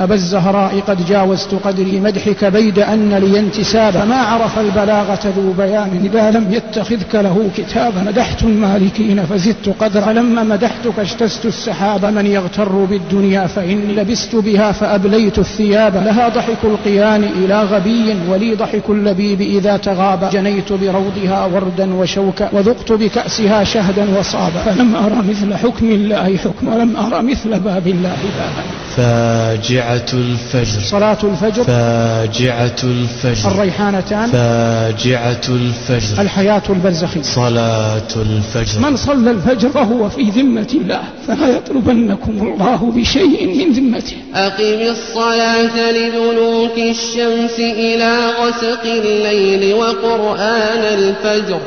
أبا الزهراء قد جاوزت قدري مدحك بيد أن لي انتسابا. فما عرف البلاغة ذو بيان إذا لم يتخذك له كتابا. مدحت المالكين فزدت قدرا. فلما مدحتك اجتزت السحاب. من يغتر بالدنيا فإني لبست بها فأبليت الثياب. لها ضحك القيان إلى غبي ولي ضحك اللبيب إذا تغاب. جنيت بروضها وردا وشوكا وذقت بكأسها شهدا وصابا. فلم أرى مثل حكم الله حكم. ولم أرى مثل باب الله بابا. فاجعة الفجر. صلاة الفجر. فاجعة الفجر. الريحانتان. فاجعة الفجر. الحياة البرزخية. صلاة الفجر. من صلى الفجر فهو في ذمة الله فلا يطلبنكم الله بشيء من ذمته. أقم الصلاة لدلوك الشمس إلى غسق الليل وقرآن الفجر.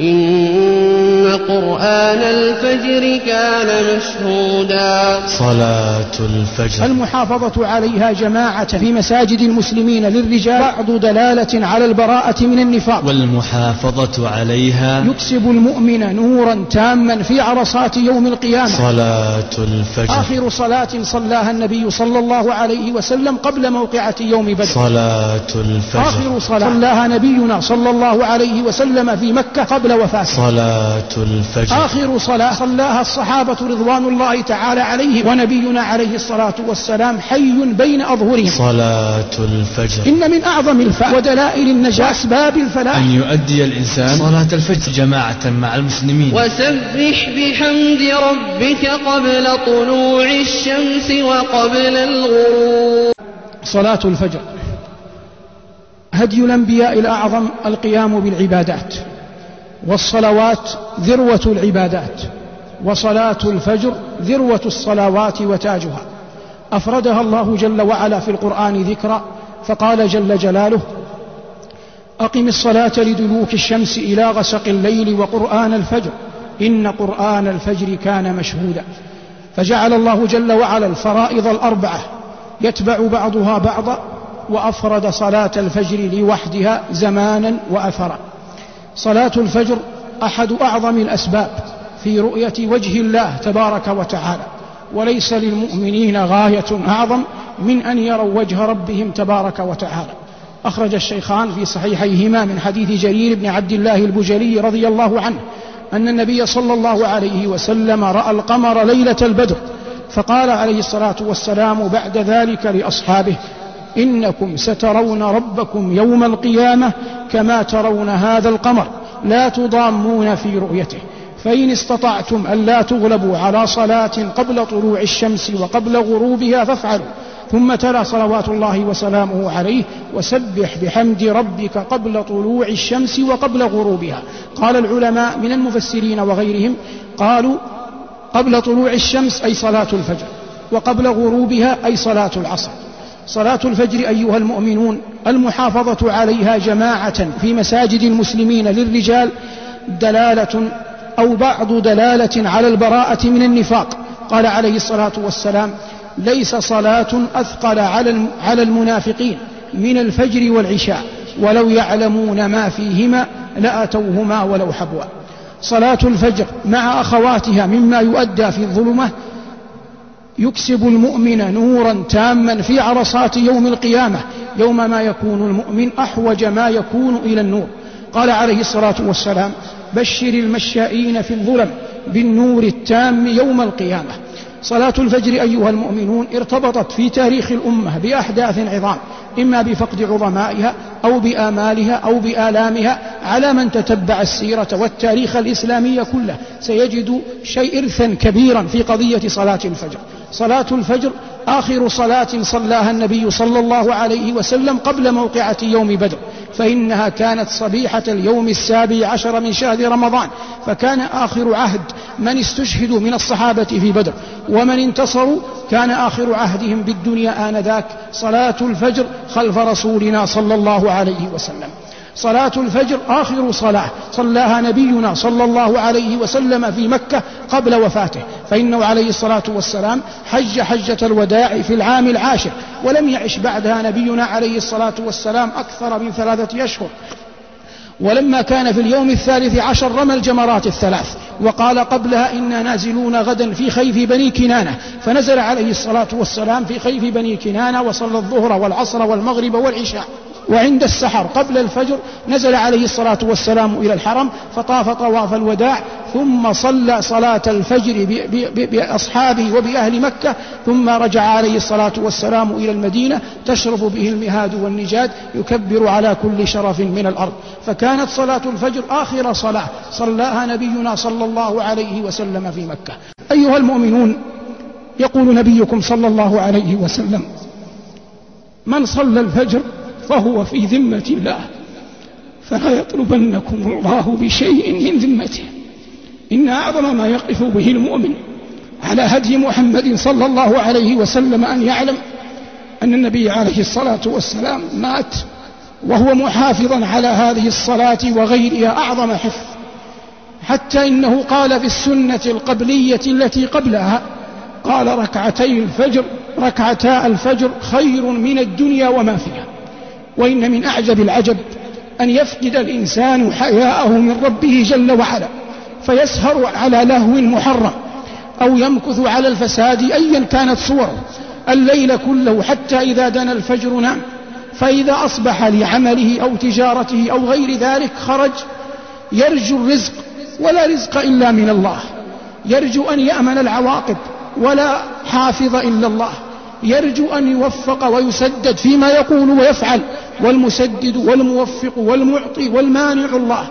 إن قرآن الفجر كان مشهودا. صلاة الفجر. المحافظة عليها جماعة في مساجد المسلمين للرجال. بعض دلالة على البراءة من النفاق. والمحافظة عليها يكسب المؤمن نورا تاما في عرصات يوم القيامة. صلاة الفجر. آخر صلاة صلاها النبي صلى الله عليه وسلم قبل موقعة يوم بدر. صلاة الفجر. آخر صلاة صلاها نبينا صلى الله عليه وسلم في مكة قبل وفاته. صلاة الفجر. آخر صلاة صلاها الصحابة رضوان الله تعالى عليهم ونبينا عليه الصلاة والسلام حي بين أظهرهم. صلاة الفجر. إن من أعظم الفاء ودلائل النجاة أسباب الفلاح. أن يؤدي الإنسان صلاة الفجر. جماعة مع المسلمين. وسبح بحمد ربك قبل طلوع الشمس وقبل الغروب. صلاة الفجر. هدي الأنبياء الأعظم القيام بالعبادات. والصلوات ذروة العبادات وصلاة الفجر ذروة الصلوات وتاجها. أفردها الله جل وعلا في القرآن ذكرا فقال جل جلاله أقم الصلاة لدلوك الشمس إلى غسق الليل وقرآن الفجر إن قرآن الفجر كان مشهودا. فجعل الله جل وعلا الفرائض الأربعة يتبع بعضها بعضا وأفرد صلاة الفجر لوحدها زمانا وأثرا. صلاة الفجر أحد أعظم الأسباب في رؤية وجه الله تبارك وتعالى. وليس للمؤمنين غاية أعظم من أن يروا وجه ربهم تبارك وتعالى. أخرج الشيخان في صحيحيهما من حديث جرير بن عبد الله البجلي رضي الله عنه أن النبي صلى الله عليه وسلم رأى القمر ليلة البدر فقال عليه الصلاة والسلام بعد ذلك لأصحابه إنكم سترون ربكم يوم القيامة كما ترون هذا القمر. لا تضامون في رؤيته. فإن استطعتم ألا تغلبوا على صلاة قبل طلوع الشمس وقبل غروبها فافعلوا. ثم تلا صلوات الله وسلامه عليه وسبح بحمد ربك قبل طلوع الشمس وقبل غروبها. قال العلماء من المفسرين وغيرهم قالوا قبل طلوع الشمس أي صلاة الفجر وقبل غروبها أي صلاة العصر. صلاة الفجر أيها المؤمنون المحافظة عليها جماعة في مساجد المسلمين للرجال دلالة أو بعض دلالة على البراءة من النفاق. قال عليه الصلاة والسلام ليس صلاة أثقل على المنافقين من الفجر والعشاء ولو يعلمون ما فيهما لأتوهما ولو حبوا. صلاة الفجر مع أخواتها مما يؤدى في الظلمة يكسب المؤمن نورا تاما في عرصات يوم القيامة يوم ما يكون المؤمن أحوج ما يكون إلى النور. قال عليه الصلاة والسلام بشر المشائين في الظلم بالنور التام يوم القيامة. صلاة الفجر أيها المؤمنون ارتبطت في تاريخ الأمة بأحداث عظام. إما بفقد عظمائها أو بآمالها أو بآلامها على من تتبع السيرة والتاريخ الإسلامي كله. سيجد شيء إرثا كبيرا في قضية صلاة الفجر. صلاة الفجر آخر صلاة صلاها النبي صلى الله عليه وسلم قبل موقعة يوم بدر فإنها كانت صبيحة اليوم السابع عشر من شهر رمضان. فكان آخر عهد من استشهدوا من الصحابة في بدر. ومن انتصروا كان آخر عهدهم بالدنيا آنذاك صلاة الفجر خلف رسولنا صلى الله عليه وسلم. صلاة الفجر آخر صلاة صلاها نبينا صلى الله عليه وسلم في مكة قبل وفاته فإنه عليه الصلاة والسلام حج حجة الوداع في العام العاشر ولم يعش بعدها نبينا عليه الصلاة والسلام أكثر من ثلاثة أشهر. ولما كان في اليوم الثالث عشر رمى الجمرات الثلاث وقال قبلها إنا نازلون غدا في خيف بني كنانة فنزل عليه الصلاة والسلام في خيف بني كنانة وصلى الظهر والعصر والمغرب والعشاء. وعند السحر قبل الفجر نزل عليه الصلاة والسلام إلى الحرم فطاف طواف الوداع ثم صلى صلاة الفجر بأصحابه وبأهل مكة ثم رجع عليه الصلاة والسلام إلى المدينة تشرف به المهاد والنجاد يكبر على كل شرف من الأرض. فكانت صلاة الفجر آخر صلاة صلاها نبينا صلى الله عليه وسلم في مكة. أيها المؤمنون يقول نبيكم صلى الله عليه وسلم من صلى الفجر فهو في ذمة الله. فلا يطلبنكم الله بشيء من ذمته. إن أعظم ما يقف به المؤمن على هدي محمد صلى الله عليه وسلم أن يعلم أن النبي عليه الصلاة والسلام مات وهو محافظا على هذه الصلاة وغيرها أعظم حفظ. حتى إنه قال في السنة القبلية التي قبلها قال ركعتي الفجر ركعتا الفجر خير من الدنيا وما فيها. وإن من أعجب العجب أن يفقد الإنسان حياءه من ربه جل وعلا فيسهر على لهو محرم أو يمكث على الفساد أيا كانت صوره. الليل كله حتى إذا دنا الفجر نام فإذا أصبح لعمله أو تجارته أو غير ذلك خرج يرجو الرزق ولا رزق إلا من الله يرجو أن يأمن العواقب ولا حافظ إلا الله. يرجو أن يوفق ويسدد فيما يقول ويفعل والمسدد والموفق والمعطي والمانع الله.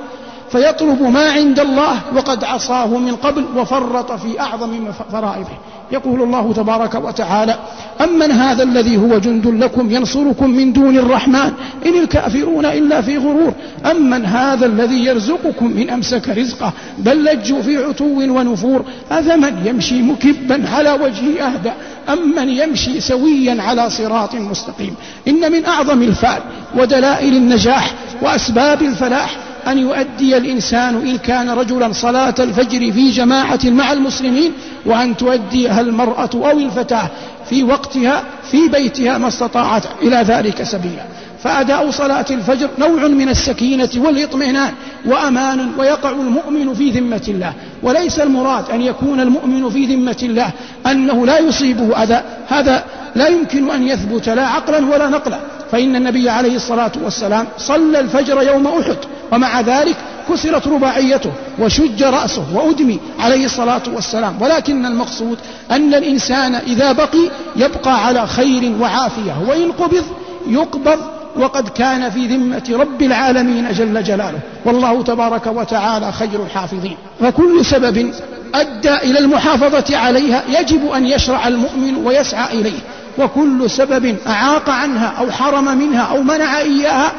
فيطلب ما عند الله وقد عصاه من قبل وفرط في أعظم فرائضه. يقول الله تبارك وتعالى أمن هذا الذي هو جند لكم ينصركم من دون الرحمن إن الكافرون إلا في غرور. أمن هذا الذي يرزقكم من أمسك رزقه بل لجوا في عتو ونفور. أفمن يمشي مكبا على وجهه أهدى أمن يمشي سويا على صراط مستقيم؟ إن من أعظم الفعل ودلائل النجاح وأسباب الفلاح أن يؤدي الإنسان إن كان رجلا صلاة الفجر في جماعة مع المسلمين وأن تؤديها المرأة أو الفتاة في وقتها في بيتها ما استطاعت إلى ذلك سبيلا. فأداء صلاة الفجر نوع من السكينة والإطمئنان وأمان ويقع المؤمن في ذمة الله. وليس المراد أن يكون المؤمن في ذمة الله أنه لا يصيبه أذى. هذا لا يمكن أن يثبت لا عقلا ولا نقلا. فإن النبي عليه الصلاة والسلام صلى الفجر يوم أحد. ومع ذلك كسرت رباعيته وشج رأسه وأدمي عليه الصلاة والسلام. ولكن المقصود أن الإنسان إذا بقي يبقى على خير وعافية وإن قبض يقبض وقد كان في ذمة رب العالمين جل جلاله. والله تبارك وتعالى خير الحافظين. فكل سبب أدى إلى المحافظة عليها يجب أن يشرع المؤمن ويسعى إليه. وكل سبب أعاق عنها أو حرم منها أو منع إياها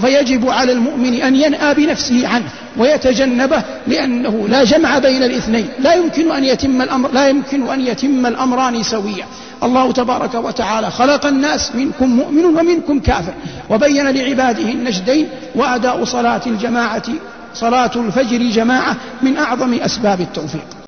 فيجب على المؤمن أن ينأى بنفسه عنه ويتجنبه لأنه لا جمع بين الاثنين. لا يمكن أن يتم الأمر لا يمكن أن يتم الأمران سويا. الله تبارك وتعالى خلق الناس منكم مؤمن ومنكم كافر وبين لعباده النجدين وأداء صلاة الجماعة صلاة الفجر جماعة من أعظم أسباب التوفيق.